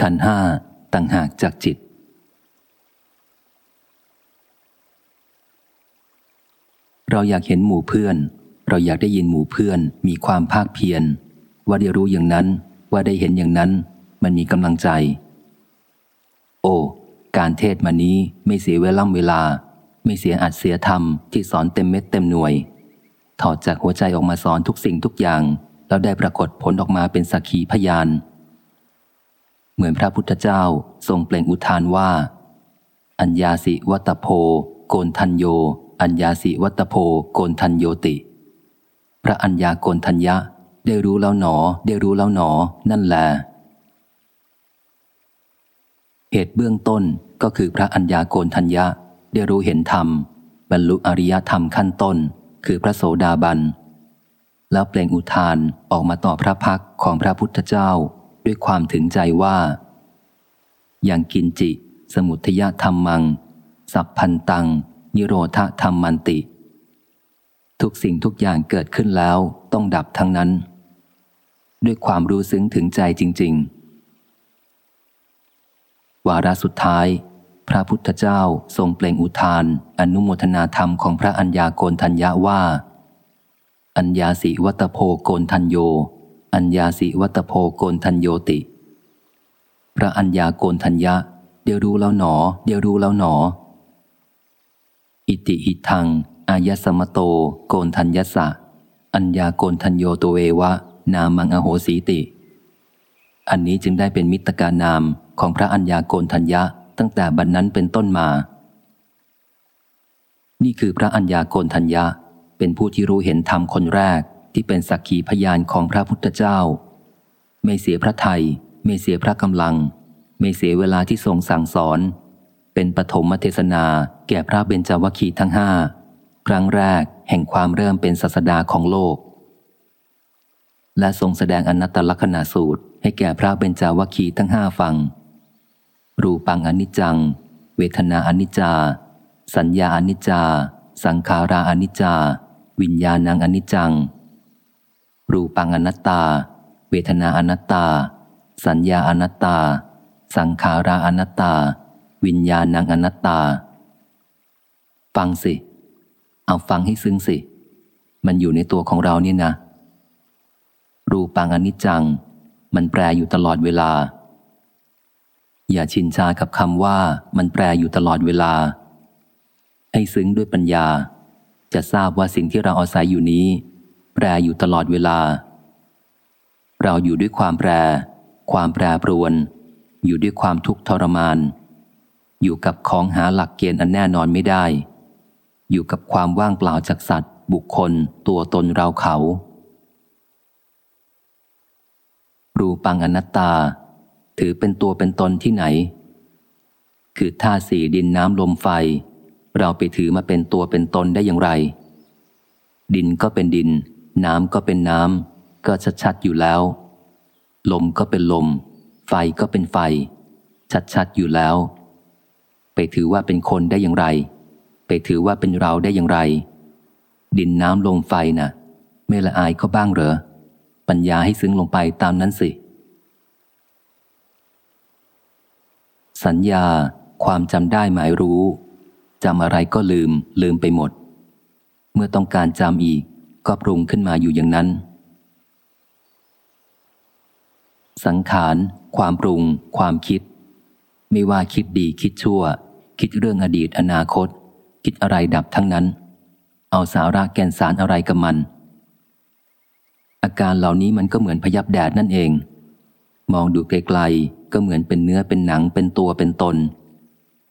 ขันห้าต่างหากจากจิต เราอยากเห็นหมู่เพื่อน เราอยากได้ยินหมู่เพื่อน มีความภาคเพียร ว่าได้รู้อย่างนั้น ว่าได้เห็นอย่างนั้น มันมีกำลังใจ โอ้การเทศมานี้ไม่เสียเวล่ำเวลา ไม่เสียอัดเสียธรรมที่สอนเต็มเม็ดเต็มหน่วย ถอดจากหัวใจออกมาสอนทุกสิ่งทุกอย่าง แล้วได้ปรากฏผลออกมาเป็นสักขีพยาน เหมือนพระพุทธเจ้าทรงเปล่งอุทานว่า อัญญาสิวัตโพ โกนทันโย อัญญาสิวัตโพ โกนทันโยติ พระอัญญาโกนทัญญะ ได้รู้แล้วหนอ ได้รู้แล้วหนอ นั่นแหละเหตุเบื้องต้นก็คือพระอัญญาโกนทัญญะ ได้รู้เห็นธรรม บรรลุอริยธรรมขั้นต้น คือพระโสดาบัน แล้วเปล่งอุทานออกมาต่อพระพักของพระพุทธเจ้า ด้วยความถึงใจว่า อย่างกินจิ สมุทยธรรมัง สัพพันตัง นิโรธธรรมมันติ ทุกสิ่งทุกอย่างเกิดขึ้นแล้วต้องดับทั้งนั้น ด้วยความรู้ซึ้งถึงใจจริง ๆ วาระสุดท้าย พระพุทธเจ้าทรงเปล่งอุทาน อนุโมทนาธรรมของพระอัญญาโกนทัญญาว่า อัญญาสิวัตโพโกนทัญโย อัญญาสิวัตโพโกนทัญโยติ พระอัญญาโกนทัญญะ เดี๋ยวรู้แล้วหนอ เดี๋ยวรู้แล้วหนอ อิติหิทัง อายสมโต โกนทัญญสะ อัญญาโกนทัญโยตัวเอวะ นามังอโหสีติ อันนี้จึงได้เป็นมิตรการนามของพระอัญญาโกนทัญญะตั้งแต่บัดนนั้นเป็นต้นมา นี่คือพระอัญญาโกนทัญญะเป็นผู้ที่รู้เห็นธรรมคนแรก ที่เป็นสักขีพยานของพระพุทธเจ้า ไม่เสียพระไทย ไม่เสียพระกำลัง ไม่เสียเวลาที่ทรงสั่งสอน เป็นปฐมเทศนาแก่พระเบญจวัคคีทั้งห้าครั้งแรกแห่งความเริ่มเป็นศาสดาของโลก และทรงแสดงอนัตตลักษณะสูตร ให้แก่พระเบญจวัคคีทั้งห้าฟัง รูปังอนิจจัง เวทนาอนิจจา สัญญาอนิจจา สังขาราอนิจจา วิญญาณังอนิจจัง รูปังอนัตตา เวทนาอนัตตา สัญญาอนัตตา สังขาราอนัตตา วิญญาณังอนัตตา ฟังสิ เอาฟังให้ซึ้งสิ มันอยู่ในตัวของเราเนี่ยนะ รูปังอนิจจัง มันแปรอยู่ตลอดเวลา อย่าชินชากับคำว่ามันแปรอยู่ตลอดเวลา ให้ซึ้งด้วยปัญญา จะทราบว่าสิ่งที่เราอาศัยอยู่นี้ รอยู่ตลอดเวลา เราอยู่ด้วยความแปร ความแปรปรวน อยู่ด้วยความทุกข์ทรมาน อยู่กับของหาหลักเกณฑ์อันแน่นอนไม่ได้ อยู่กับความว่างเปล่าจากสัตว์ บุคคล ตัวตนเราเขา รูปังอนัตตา ถือเป็นตัวเป็นตนที่ไหน คือธาตุสี่ดินน้ำลมไฟ เราไปถือมาเป็นตัวเป็นตนได้อย่างไรดินก็เป็นดิน น้ำก็เป็นน้ำก็ชัดๆอยู่แล้ว ลมก็เป็นลม ไฟก็เป็นไฟ ชัดๆอยู่แล้ว ไปถือว่าเป็นคนได้อย่างไร ไปถือว่าเป็นเราได้อย่างไร ดินน้ำลมไฟนะ่ะ ไม่ละอายเขาบ้างเหรอ ปัญญาให้ซึ้งลงไปตามนั้นสิ สัญญาความจำได้หมายรู้จำอะไรก็ลืมลืมไปหมด เมื่อต้องการจำอีก ก็ปรุงขึ้นมาอยู่อย่างนั้น สังขาร ความปรุง ความคิด ไม่ว่าคิดดีคิดชั่ว คิดเรื่องอดีตอนาคต คิดอะไรดับทั้งนั้น เอาสาระแก่นสารอะไรกับมัน อาการเหล่านี้มันก็เหมือนพยับแดดนั่นเอง มองดูไกลๆก็เหมือนเป็นเนื้อเป็นหนังเป็นตัวเป็นตน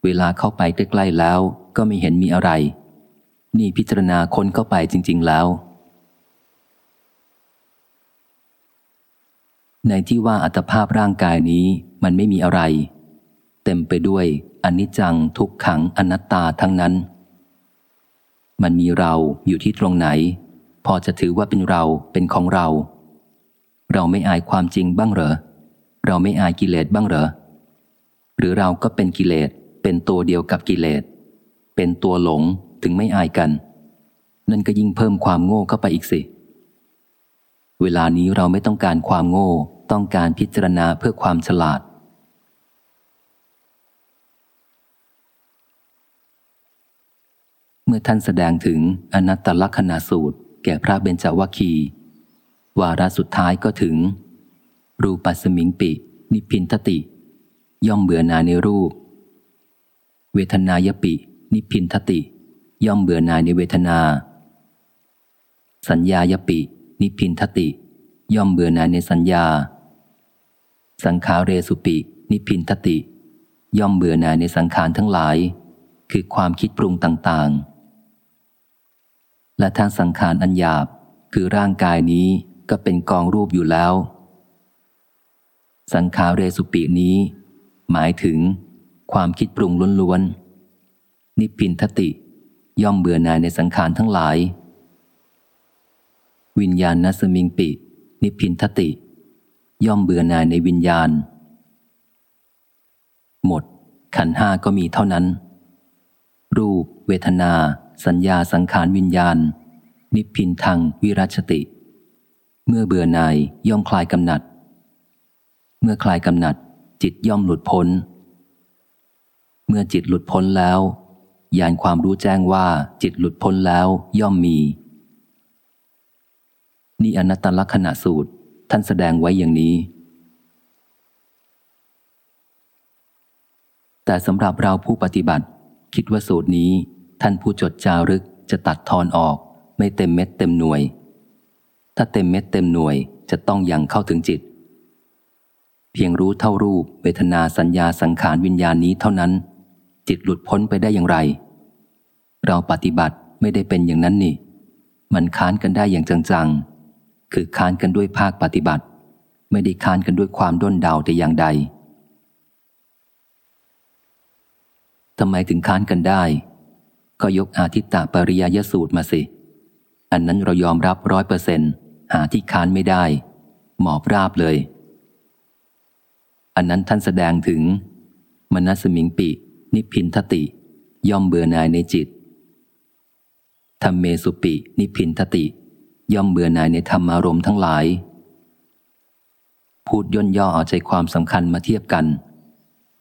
เวลาเข้าไปใกล้ๆแล้วก็ไม่เห็นมีอะไรนี่พิจารณาคนเข้าไปจริง ๆ แล้ว ในที่ว่าอัตภาพร่างกายนี้มันไม่มีอะไร เต็มไปด้วยอนิจจังทุกขังอนัตตาทั้งนั้น มันมีเราอยู่ที่ตรงไหน พอจะถือว่าเป็นเราเป็นของเรา เราไม่อายความจริงบ้างเหรอ เราไม่อายกิเลสบ้างเหรอ หรือเราก็เป็นกิเลสเป็นตัวเดียวกับกิเลส เป็นตัวหลงถึงไม่อายกัน นั่นก็ยิ่งเพิ่มความโง่เข้าไปอีกสิเเวลานี้เราไม่ต้องการความโง่ ต้องการพิจารณาเพื่อความฉลาด เมื่อท่านแสดงถึงอนัตตลักษณสูตร แก่พระเบญจวัคคี วาระสุดท้ายก็ถึง รูปัสมิงปิ นิพินทติ ย่อมเบื่อนายในรูป เวทนายปิ นิพินทติ ย่อมเบื่อนายในเวทนา สัญญายปิ นิพินทติ ย่อมเบื่อหน่ายในสัญญา สังขาเรสุปิ นิพินทติ ย่อมเบื่อหน่ายในสังขารทั้งหลาย คือความคิดปรุงต่างๆ และทางสังขารอันหยาบคือร่างกายนี้ก็เป็นกองรูปอยู่แล้ว สังขาเรสุปินี้ หมายถึง ความคิดปรุงล้วนๆนิพินทติ ย่อมเบื่อหน่ายในสังขารทั้งหลาย วิญญาณนสมิงปิ นิพินทติ ย่อมเบื่อหน่ายในวิญญาณ หมด ขันห้าก็มีเท่านั้น รูป เวทนา สัญญาสังขารวิญญาณ นิพพินทางวิรัชติ เมื่อเบื่อหน่ายย่อมคลายกำหนัด เมื่อคลายกำหนัด จิตย่อมหลุดพ้น เมื่อจิตหลุดพ้นแล้วยานความรู้แจ้งว่าจิตหลุดพ้นแล้วย่อมมี นี่อนัตตลักษณะสูตร ท่านแสดงไว้อย่างนี้ แต่สำหรับเราผู้ปฏิบัติ คิดว่าสูตรนี้ ท่านผู้จดจารึกจะตัดทอนออก ไม่เต็มเม็ดเต็มหน่วย ถ้าเต็มเม็ดเต็มหน่วยจะต้องยังเข้าถึงจิต เพียงรู้เท่ารูปเวทนาสัญญาสังขารวิญญาณนี้เท่านั้น จิตหลุดพ้นไปได้อย่างไร เราปฏิบัติไม่ได้เป็นอย่างนั้นนี่มันค้านกันได้อย่างจังๆ คือค้านกันด้วยภาคปฏิบัติ ไม่ได้ค้านกันด้วยความด้นเดาแต่อย่างใดทำไมถึงค้านกันได้ ก็ยกอาทิตตปริยยสูตรมาสิ อันนั้นเรายอมรับร้อยเปอร์เซนหาที่ค้านไม่ได้ หมอบราบเลย อันนั้นท่านแสดงถึง มนัสมิงปิ นิพินทติ ย่อมเบื่อนายในจิตธรรมเมสุปิ นิพินทติ ย่อมเบื่อหน่ายในธรรมารมณ์ทั้งหลาย พูดย่นย่อเอาใจความสำคัญมาเทียบกัน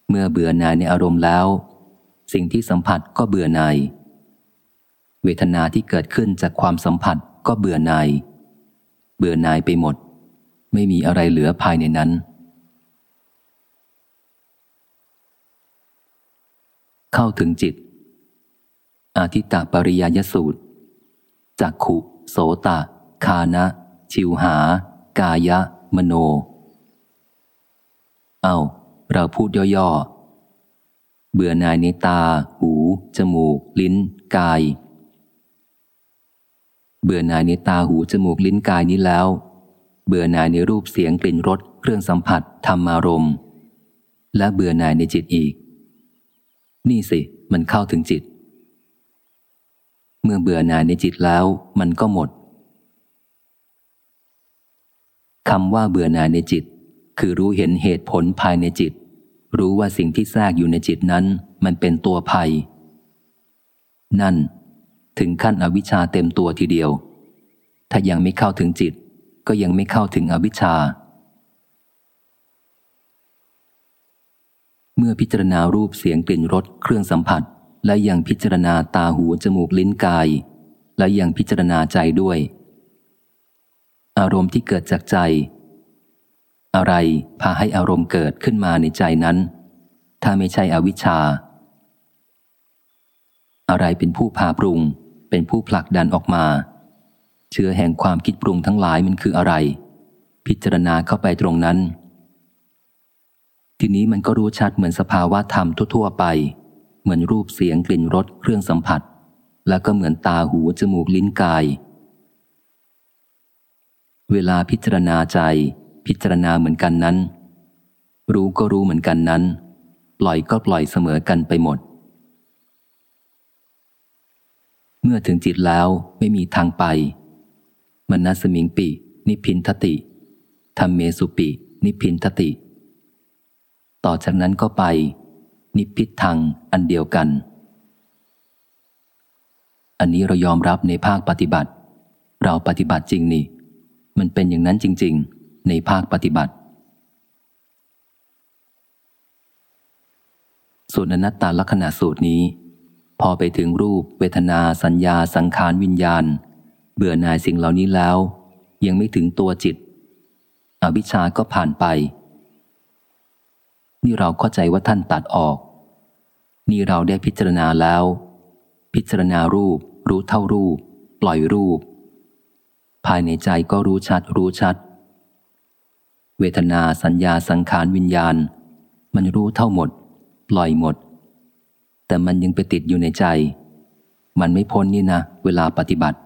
เมื่อเบื่อหน่ายในอารมณ์แล้ว สิ่งที่สัมผัสก็เบื่อหน่าย เวทนาที่เกิดขึ้นจากความสัมผัสก็เบื่อหน่าย เบื่อหน่ายไปหมด ไม่มีอะไรเหลือภายในนั้น เข้าถึงจิต อาทิตตปริยยสูตรจักขุโสตะ คานะ ชิวหา กายะ มโน เอาเราพูดย่อๆ เบื่อหน่ายในตา หู จมูก ลิ้น กาย เบื่อหน่ายในตา หู จมูก ลิ้น กายนี้แล้ว เบื่อหน่ายในรูป เสียง กลิ่น รส เครื่องสัมผัส ธรรมารมณ์ และเบื่อหน่ายในจิตอีก นี่สิ มันเข้าถึงจิต เมื่อเบื่อหน่ายในจิตแล้ว มันก็หมด คำว่าเบื่อหน่ายในจิต คือรู้เห็นเหตุผลภายในจิต รู้ว่าสิ่งที่แทรกอยู่ในจิตนั้น มันเป็นตัวภัย นั่น ถึงขั้นอวิชชาเต็มตัวทีเดียว ถ้ายังไม่เข้าถึงจิต ก็ยังไม่เข้าถึงอวิชชา เมื่อพิจารณารูปเสียงกลิ่นรสเครื่องสัมผัส และยังพิจารณาตาหูจมูกลิ้นกาย และยังพิจารณาใจด้วย อารมณ์ที่เกิดจากใจ อะไรพาให้อารมณ์เกิดขึ้นมาในใจนั้น ถ้าไม่ใช่อวิชชา อะไรเป็นผู้พาปรุง เป็นผู้ผลักดันออกมา เชื้อแห่งความคิดปรุงทั้งหลายมันคืออะไร พิจารณาเข้าไปตรงนั้น ทีนี้มันก็รู้ชัดเหมือนสภาวะธรรมทั่วๆไป เหมือนรูปเสียงกลิ่นรสเครื่องสัมผัส แล้วก็เหมือนตาหูจมูกลิ้นกาย เวลาพิจารณาใจ พิจารณาเหมือนกันนั้น รู้ก็รู้เหมือนกันนั้น ปล่อยก็ปล่อยเสมอกันไปหมด เมื่อถึงจิตแล้วไม่มีทางไปมนัสมิงปิ นิพินทติธรรมเมสุปิ นิพินทติ ต่อจากนั้นก็ไป นิพิททังอันเดียวกัน อันนี้เรายอมรับในภาคปฏิบัติ เราปฏิบัติจริงนี่ มันเป็นอย่างนั้นจริง ๆ ในภาคปฏิบัติ ส่วนอนัตตาลักษณะสูตรนี้ พอไปถึงรูป เวทนา สัญญา สังขารวิญญาณ เบื่อหน่ายสิ่งเหล่านี้แล้ว ยังไม่ถึงตัวจิต อวิชชาก็ผ่านไป นี่เราเข้าใจว่าท่านตัดออก นี่เราได้พิจารณาแล้ว พิจารณารูป รู้เท่ารูป ปล่อยรูป ภายในใจก็รู้ชัดรู้ชัด เวทนาสัญญาสังขารวิญญาณ มันรู้เท่าหมด ปล่อยหมด แต่มันยังไปติดอยู่ในใจ มันไม่พ้นนี่นะ เวลาปฏิบัติ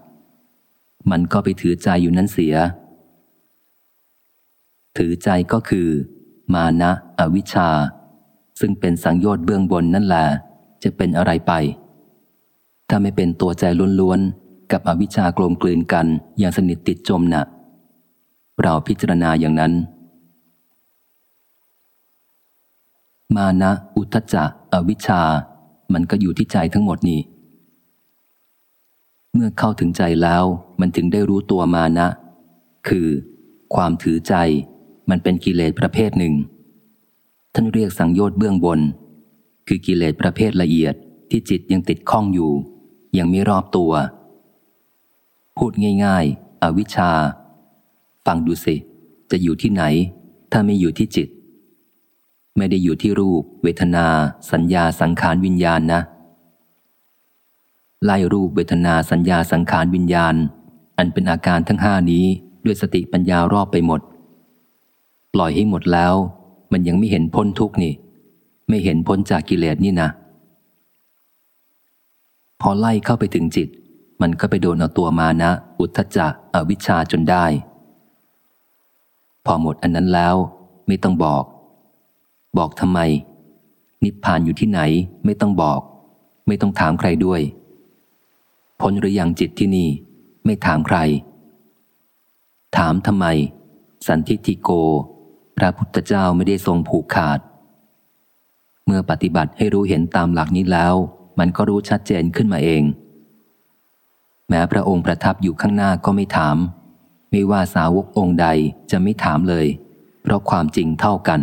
มันก็ไปถือใจอยู่นั้นเสีย ถือใจก็คือ มานะ อวิชชา ซึ่งเป็นสังโยชน์เบื้องบนนั่นแหละจะเป็นอะไรไป ถ้าไม่เป็นตัวใจล้วนๆ กับอวิชากลมกลืนกันอย่างสนิทติดจมนะ่ะ เราพิจารณาอย่างนั้น มานะ อุทจจะอวิชชา มันก็อยู่ที่ใจทั้งหมดนี่ เมื่อเข้าถึงใจแล้วมันถึงได้รู้ตัวมานะ คือ ความถือใจมันเป็นกิเลสประเภทหนึ่ง ท่านเรียกสังโยชน์เบื้องบน คือกิเลสประเภทละเอียดที่จิตยังติดข้องอยู่ ยังไม่รอบตัว พูดง่ายๆ อวิชชา ฟังดูสิ จะอยู่ที่ไหน ถ้าไม่อยู่ที่จิต ไม่ได้อยู่ที่รูป เวทนา สัญญาสังขารวิญญาณนะ ไล่รูปเวทนาสัญญาสังขารวิญญาณ อันเป็นอาการทั้งห้านี้ด้วยสติปัญญารอบไปหมด ปล่อยให้หมดแล้ว มันยังไม่เห็นพ้นทุกนี่ ไม่เห็นพ้นจากกิเลสนี่นะพอไล่เข้าไปถึงจิต มันก็ไปโดนเอาตัวมานะ อุทธจักอวิชชาจนได้ พอหมดอันนั้นแล้วไม่ต้องบอก บอกทำไม นิพพานอยู่ที่ไหนไม่ต้องบอก ไม่ต้องถามใครด้วย พ้นหรือยังจิตที่นี่ ไม่ถามใคร ถามทำไม สันทิติโก พระพุทธเจ้าไม่ได้ทรงผูกขาด เมื่อปฏิบัติให้รู้เห็นตามหลักนี้แล้ว มันก็รู้ชัดเจนขึ้นมาเอง ม้พระองค์ประทับอยู่ข้างหน้าก็ไม่ถาม ไม่ว่าสาวกองค์ใดจะไม่ถามเลย เพราะความจริงเท่ากัน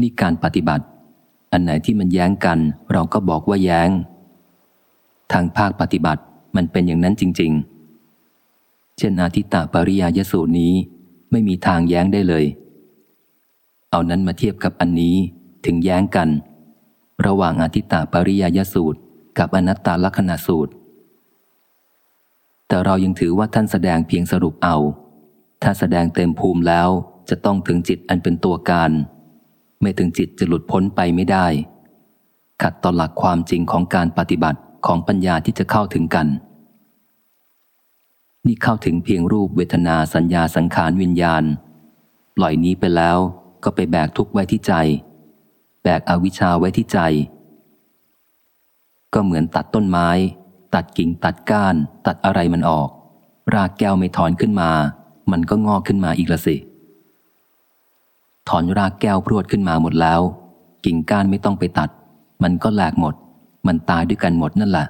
นี่การปฏิบัติ อันไหนที่มันแย้งกัน เราก็บอกว่าแย้ง ทางภาคปฏิบัติมันเป็นอย่างนั้นจริง ๆ เช่นอาทิตตปริยายสูตรนี้ไม่มีทางแย้งได้เลย เอานั้นมาเทียบกับอันนี้ถึงแย้งกัน ระหว่างอาทิตตปริยายสูตร กับอนัตตลักษณสูตร แต่เรายังถือว่าท่านแสดงเพียงสรุปเอา ถ้าแสดงเต็มภูมิแล้วจะต้องถึงจิตอันเป็นตัวการ ไม่ถึงจิตจะหลุดพ้นไปไม่ได้ ขัดต่อหลักความจริงของการปฏิบัติของปัญญาที่จะเข้าถึงกัน นี่เข้าถึงเพียงรูปเวทนาสัญญาสังขารวิญญาณ ปล่อยนี้ไปแล้วก็ไปแบกทุกไว้ที่ใจ แบกอวิชชาไว้ที่ใจ ก็เหมือนตัดต้นไม้ ตัดกิ่งตัดก้าน ตัดอะไรมันออก รากแก้วไม่ถอนขึ้นมา มันก็งอกขึ้นมาอีกละสิ ถอนรากแก้วพรวดขึ้นมาหมดแล้ว กิ่งก้านไม่ต้องไปตัด มันก็แหลกหมด มันตายด้วยกันหมดนั่นแหละ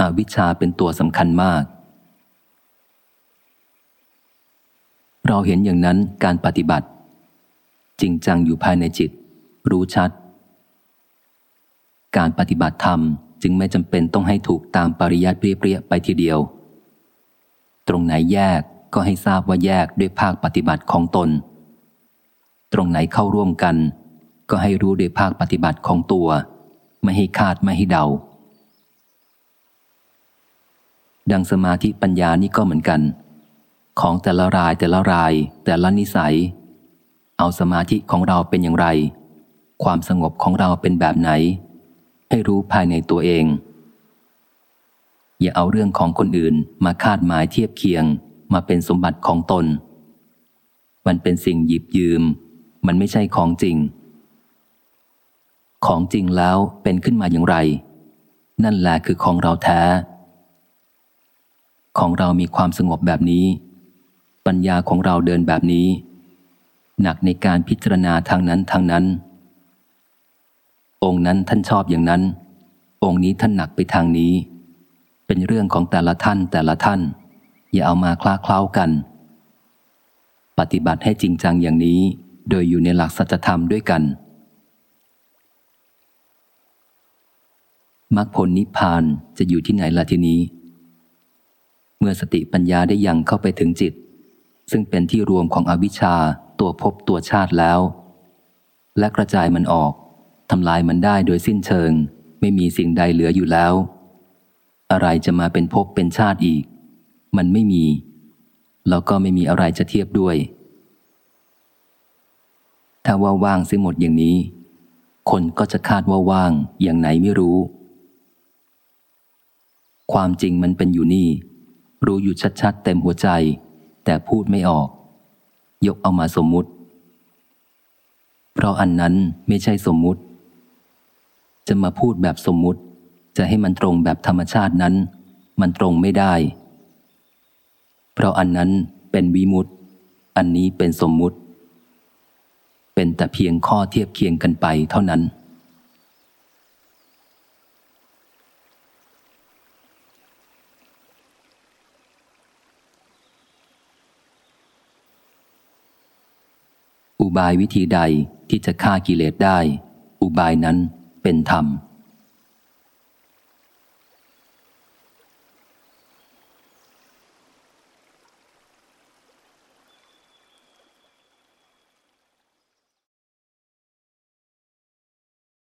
อวิชชาเป็นตัวสำคัญมาก เราเห็นอย่างนั้นการปฏิบัติ จริงจังอยู่ภายในจิต รู้ชัด การปฏิบัติธรรมจึงไม่จำเป็นต้องให้ถูกตามปริยัติเปรี้ยๆไปทีเดียว ตรงไหนแยกก็ให้ทราบว่าแยกด้วยภาคปฏิบัติของตน ตรงไหนเข้าร่วมกัน ก็ให้รู้ด้วยภาคปฏิบัติของตัว ไม่ให้คาดไม่ให้เดา ดังสมาธิปัญญานี่ก็เหมือนกัน ของแต่ละรายแต่ละรายแต่ละนิสัย เอาสมาธิของเราเป็นอย่างไร ความสงบของเราเป็นแบบไหน ให้รู้ภายในตัวเอง อย่าเอาเรื่องของคนอื่นมาคาดหมายเทียบเคียงมาเป็นสมบัติของตน มันเป็นสิ่งหยิบยืม มันไม่ใช่ของจริง ของจริงแล้วเป็นขึ้นมาอย่างไร นั่นแหละคือของเราแท้ ของเรามีความสงบแบบนี้ ปัญญาของเราเดินแบบนี้ หนักในการพิจารณาทางนั้นทางนั้น องค์นั้นท่านชอบอย่างนั้น องค์นี้ท่านหนักไปทางนี้ เป็นเรื่องของแต่ละท่านแต่ละท่าน อย่าเอามาคล้าเคล้ากัน ปฏิบัติให้จริงจังอย่างนี้ โดยอยู่ในหลักสัจธรรมด้วยกันมรรคผลนิพพานจะอยู่ที่ไหนล่ะทีนี้ เมื่อสติปัญญาได้ยังเข้าไปถึงจิต ซึ่งเป็นที่รวมของอวิชชาตัวพบตัวชาติแล้ว และกระจายมันออก ทำลายมันได้โดยสิ้นเชิง ไม่มีสิ่งใดเหลืออยู่แล้ว อะไรจะมาเป็นภพเป็นชาติอีก มันไม่มี แล้วก็ไม่มีอะไรจะเทียบด้วย ถ้าว่าว่างเสียหมดอย่างนี้ คนก็จะคาดว่าว่างอย่างไหนไม่รู้ ความจริงมันเป็นอยู่นี่ รู้อยู่ชัดๆเต็มหัวใจ แต่พูดไม่ออก ยกเอามาสมมุติ เพราะอันนั้นไม่ใช่สมมุติ จะมาพูดแบบสมมุติ จะให้มันตรงแบบธรรมชาตินั้น มันตรงไม่ได้ เพราะอันนั้นเป็นวิมุตติอันนี้เป็นสมมุติ เป็นแต่เพียงข้อเทียบเคียงกันไปเท่านั้น อุบายวิธีใดที่จะฆ่ากิเลสได้ อุบายนั้น เป็นธรรม